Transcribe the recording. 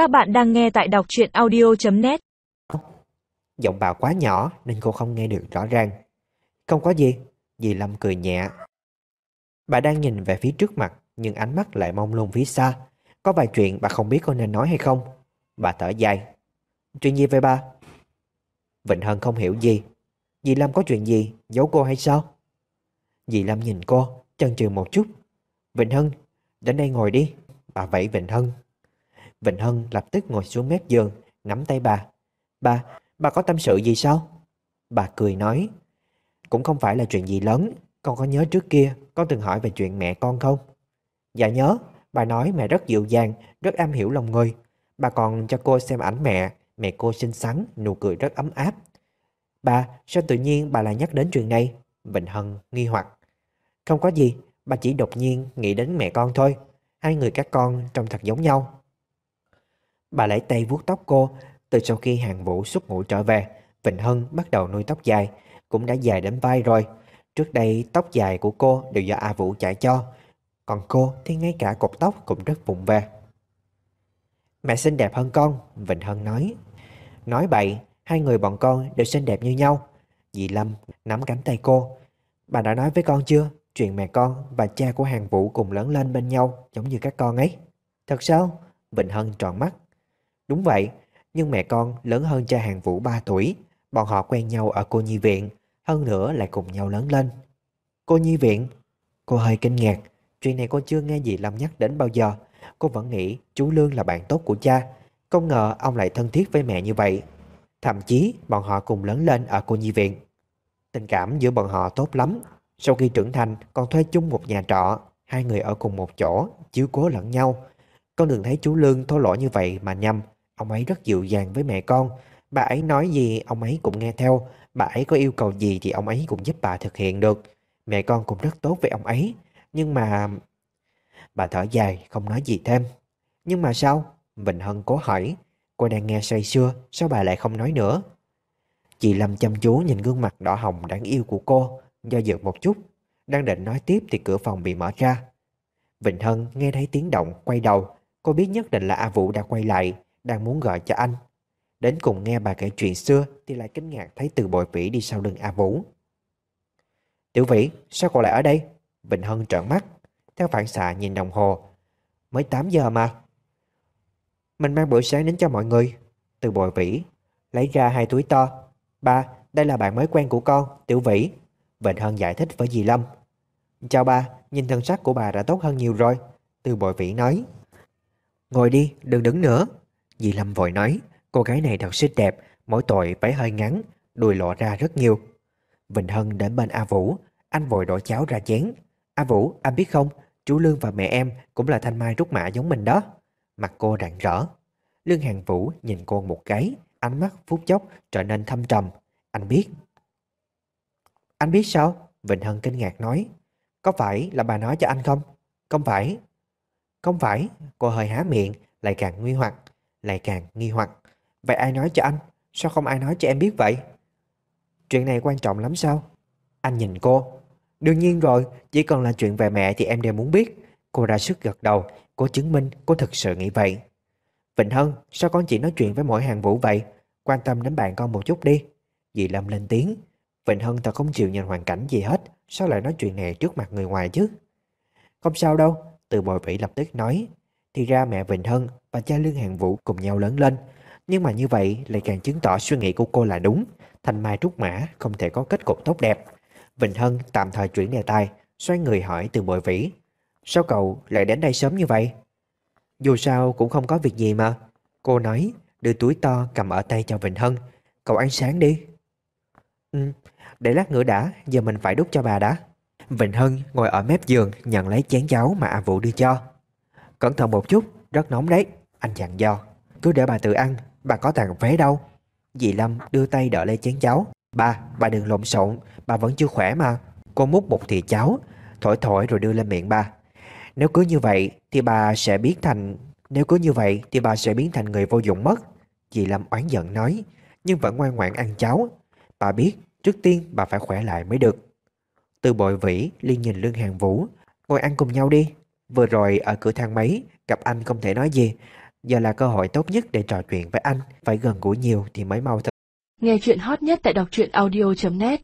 Các bạn đang nghe tại đọc truyện audio.net Giọng bà quá nhỏ nên cô không nghe được rõ ràng. Không có gì, dì Lâm cười nhẹ. Bà đang nhìn về phía trước mặt nhưng ánh mắt lại mong lung phía xa. Có vài chuyện bà không biết cô nên nói hay không. Bà thở dài. Chuyện gì vậy ba? Vịnh Hân không hiểu gì. Dì Lâm có chuyện gì, giấu cô hay sao? Dì Lâm nhìn cô, chần chừ một chút. Vịnh Hân, đến đây ngồi đi. Bà vẫy Vịnh Hân. Vịnh Hân lập tức ngồi xuống mép giường, nắm tay bà. Bà, bà có tâm sự gì sao? Bà cười nói. Cũng không phải là chuyện gì lớn. Con có nhớ trước kia, con từng hỏi về chuyện mẹ con không? Dạ nhớ, bà nói mẹ rất dịu dàng, rất am hiểu lòng người. Bà còn cho cô xem ảnh mẹ, mẹ cô xinh xắn, nụ cười rất ấm áp. Bà, sao tự nhiên bà lại nhắc đến chuyện này? Vịnh Hân nghi hoặc. Không có gì, bà chỉ đột nhiên nghĩ đến mẹ con thôi. Hai người các con trông thật giống nhau. Bà lấy tay vuốt tóc cô. Từ sau khi hàng vũ xuất ngủ trở về, Vịnh Hân bắt đầu nuôi tóc dài, cũng đã dài đến vai rồi. Trước đây tóc dài của cô đều do A Vũ chạy cho, còn cô thì ngay cả cột tóc cũng rất vụng về. Mẹ xinh đẹp hơn con, Vịnh Hân nói. Nói bậy, hai người bọn con đều xinh đẹp như nhau. Dì Lâm nắm cánh tay cô. Bà đã nói với con chưa? Chuyện mẹ con và cha của hàng vũ cùng lớn lên bên nhau giống như các con ấy. Thật sao? Vịnh Hân tròn mắt. Đúng vậy, nhưng mẹ con lớn hơn cha hàng vũ 3 tuổi. Bọn họ quen nhau ở cô nhi viện, hơn nữa lại cùng nhau lớn lên. Cô nhi viện? Cô hơi kinh ngạc. Chuyện này cô chưa nghe gì Lâm nhắc đến bao giờ. Cô vẫn nghĩ chú Lương là bạn tốt của cha. Không ngờ ông lại thân thiết với mẹ như vậy. Thậm chí bọn họ cùng lớn lên ở cô nhi viện. Tình cảm giữa bọn họ tốt lắm. Sau khi trưởng thành còn thuê chung một nhà trọ. Hai người ở cùng một chỗ, chiếu cố lẫn nhau. Con đừng thấy chú Lương thô lỗ như vậy mà nhầm. Ông ấy rất dịu dàng với mẹ con. Bà ấy nói gì ông ấy cũng nghe theo. Bà ấy có yêu cầu gì thì ông ấy cũng giúp bà thực hiện được. Mẹ con cũng rất tốt với ông ấy. Nhưng mà... Bà thở dài không nói gì thêm. Nhưng mà sao? Vịnh Hân cố hỏi. Cô đang nghe say sưa, sao bà lại không nói nữa? Chị Lâm chăm chú nhìn gương mặt đỏ hồng đáng yêu của cô, do dự một chút. Đang định nói tiếp thì cửa phòng bị mở ra. Vịnh Hân nghe thấy tiếng động, quay đầu. Cô biết nhất định là A Vũ đã quay lại, đang muốn gọi cho anh. Đến cùng nghe bà kể chuyện xưa thì lại kinh ngạc thấy từ bội vĩ đi sau lưng A Vũ. Tiểu vĩ, sao cô lại ở đây? Vịnh Hân trợn mắt, theo phản xạ nhìn đồng hồ. Mới 8 giờ mà. Mình mang bữa sáng đến cho mọi người. Từ bội vĩ, lấy ra hai túi to. Ba, đây là bạn mới quen của con, Tiểu vĩ. Vịnh Hân giải thích với dì Lâm. Chào ba, nhìn thân sắc của bà đã tốt hơn nhiều rồi. Từ bội vĩ nói. Ngồi đi, đừng đứng nữa. Dì Lâm vội nói, cô gái này thật xinh đẹp, mỗi tội váy hơi ngắn, đùi lộ ra rất nhiều. Vịnh Hân đến bên A Vũ, anh vội đổ cháo ra chén. A Vũ, anh biết không, chú Lương và mẹ em cũng là thanh mai trúc mã giống mình đó. Mặt cô rạng rỡ. Lương Hàng Vũ nhìn cô một cái, ánh mắt phút chốc trở nên thâm trầm. Anh biết. Anh biết sao? Vịnh Hân kinh ngạc nói. Có phải là bà nói cho anh không? Không phải. Không phải. Cô hơi há miệng, lại càng nguy hoặc, lại càng nghi hoặc. Vậy ai nói cho anh? Sao không ai nói cho em biết vậy? Chuyện này quan trọng lắm sao? Anh nhìn cô. Đương nhiên rồi, chỉ cần là chuyện về mẹ thì em đều muốn biết. Cô ra sức gật đầu, cô chứng minh cô thực sự nghĩ vậy. Vịnh Hân, sao con chỉ nói chuyện với mỗi hàng vũ vậy? Quan tâm đến bạn con một chút đi. Dì Lâm lên tiếng. Vịnh Hân thật không chịu nhìn hoàn cảnh gì hết. Sao lại nói chuyện này trước mặt người ngoài chứ? Không sao đâu, từ bồi vĩ lập tức nói. Thì ra mẹ Vịnh Hân và cha Lương Hàng Vũ cùng nhau lớn lên. Nhưng mà như vậy lại càng chứng tỏ suy nghĩ của cô là đúng. Thành Mai Trúc Mã không thể có kết cục tốt đẹp. Vịnh Hân tạm thời chuyển đề tài, xoay người hỏi từ bội vĩ. Sao cậu lại đến đây sớm như vậy? Dù sao cũng không có việc gì mà. Cô nói, đưa túi to cầm ở tay cho Vịnh Hân. Cậu ăn sáng đi. Ừ, để lát nữa đã, giờ mình phải đút cho bà đã. Vịnh Hân ngồi ở mép giường nhận lấy chén cháo mà A Vũ đưa cho. Cẩn thận một chút, rất nóng đấy, anh dặn dò. Cứ để bà tự ăn, bà có tàn phế đâu. Dì Lâm đưa tay đỡ lấy chén cháo. Bà, bà đừng lộn xộn, bà vẫn chưa khỏe mà. Cô múc một thìa cháo, thổi thổi rồi đưa lên miệng bà. Nếu cứ như vậy thì bà sẽ biến thành... Nếu cứ như vậy thì bà sẽ biến thành người vô dụng mất. Dì Lâm oán giận nói, nhưng vẫn ngoan ngoãn ăn cháo. Bà biết, trước tiên bà phải khỏe lại mới được. Từ bội vĩ, liên nhìn lương hàng vũ. Ngồi ăn cùng nhau đi. Vừa rồi ở cửa thang máy, gặp anh không thể nói gì. Giờ là cơ hội tốt nhất để trò chuyện với anh. Phải gần gũi nhiều thì mới mau Nghe chuyện hot nhất tại đọc truyện audio.net